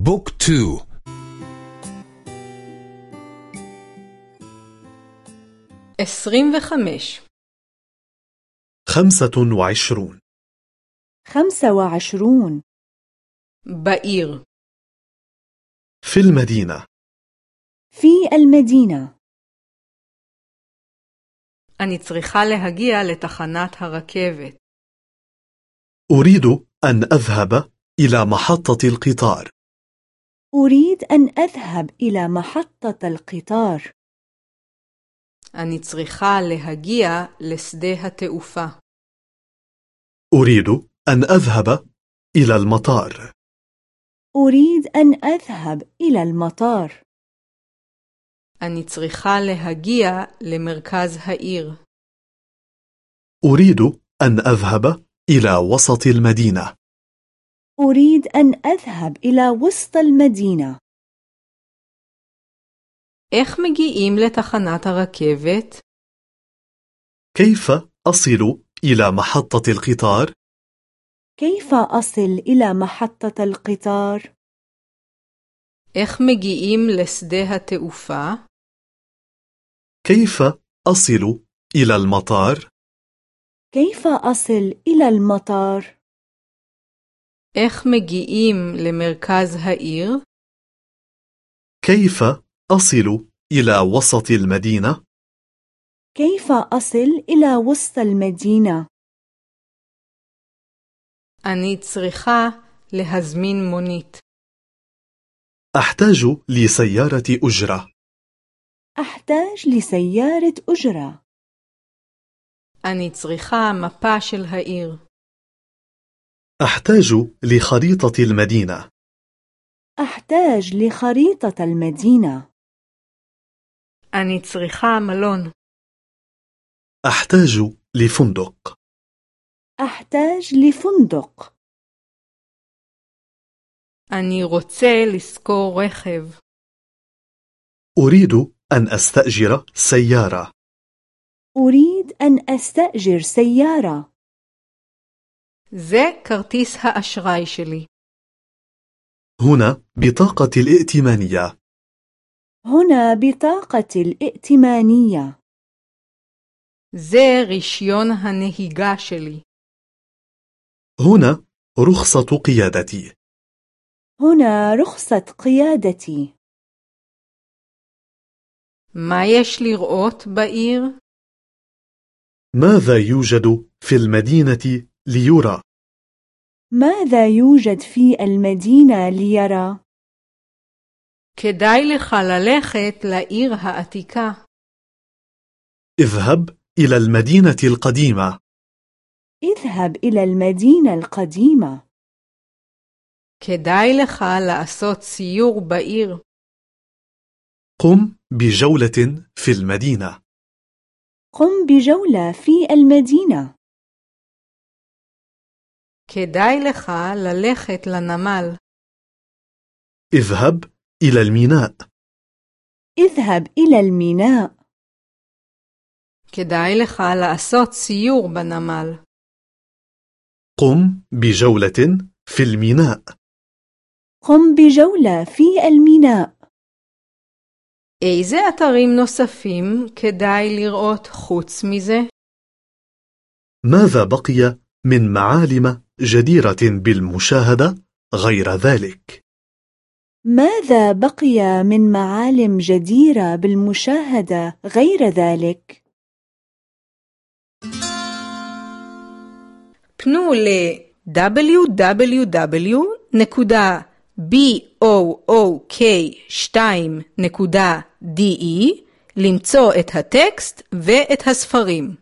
بوك تو عشرين وخمش خمسة وعشرون خمسة وعشرون بعير في المدينة في المدينة אני צריכה להגיע לתחנת הרכבת. أريد أن أذهب إلى محطة القطار أريد أن أذهب إلى محطة القطار אני צריכה להגיע לשדה התעופה. أريد أن أذهب إلى المطار أريد أن أذهب إلى المطار אני צריכה להגיע למרכז העיר. أريد أن أذهب إلى وسط المدينة أريد أن أذهب إلى وسط المدينة איך מגיעים לתחנת הרכבת? كيف أصل إلى محطة القطار؟ كيف أصل إلى محطة القطار؟ איך מגיעים לשדה התעופה? كيف أصل إلى المطار؟ كيف أصل إلى المطار؟ איך מגיעים למרכז העיר? كيف أصل إلى وسط المدينة؟ كيف أصل إلى وسط المدينة؟ אני צריכה להזמין מונית. أحتاج لسيارة أجرة أحتاج لسيارة أجرة אני צריכה מפה של העיר. أحتاج لخريطة المدينة أحتاج لخريطة المدينة אני צריכה מלון. أحتاج لفندق أحتاج لفندق אני רוצה לשכור רכב. أريد أن أستأجر سيارة أريد أن أستأجر سيارة זה כרטיס האשראי שלי. هنا بطاقة الائتمانية هنا بطاقة الائتمانية זה רישיון הנהיגה שלי. هنا رخصة قيادتي هنا رخصة قيادتي מה יש לראות בעיר? ماذا يوجد في المدينة ليرى؟ ماذا يوجد في المدينة ليرى؟ כדאי לך ללכת לעיר העתיקה. اذهب إلى المدينة القديمة اذهب إلى المدينة القديمة כדאי לך לעשות סיור בעיר. قم بجولة في المدينة قم بجولة في المدينة כדאי לך ללכת לנמל. اذهب إلى الميناء اذهب إلى الميناء כדאי לך לעשות סיור בנמל. قم بجولة في الميناء قم بجولة في الميناء איזה אתרים נוספים כדאי לראות חוץ מזה? ماذا بقي من معالم جديرة بالمشاهدة غير ذلك؟ ماذا بقي من معالم جديرة بالمشاهدة غير ذلك؟ פנו ל-www.book2.de למצוא את הטקסט ואת הספרים.